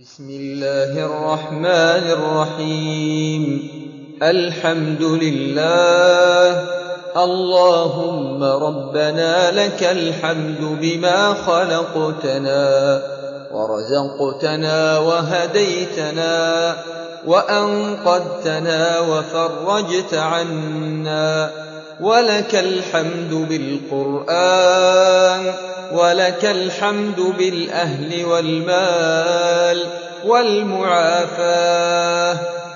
بسم الله الرحمن الرحيم. الحمد لله اللهم ربنا لك الحمد بما خلقتنا ورزقتنا وهديتنا وأنقذتنا وفرجت عنا ولك الحمد بالقرآن ولك الحمد بالأهل والمال والمعافاة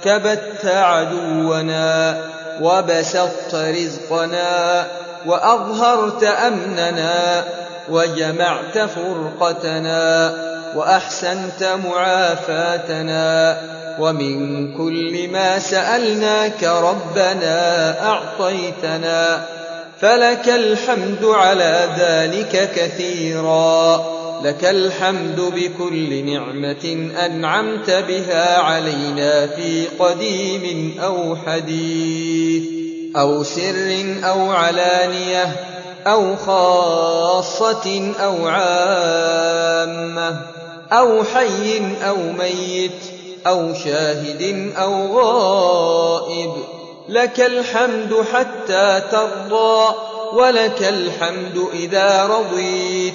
كبت عدونا وبسطت رزقنا وأظهرت أمننا وجمعت فرقتنا وأحسنت معافاتنا ومن كل ما سألناك ربنا أعطيتنا فلك الحمد على ذلك كثيرا لك الحمد بكل نعمة أنعمت بها علينا في قديم أو حديث أو سر أو علانية أو خاصة أو عامة أو حي أو ميت أو شاهد أو غائب لك الحمد حتى ترضى ولك الحمد إذا رضيت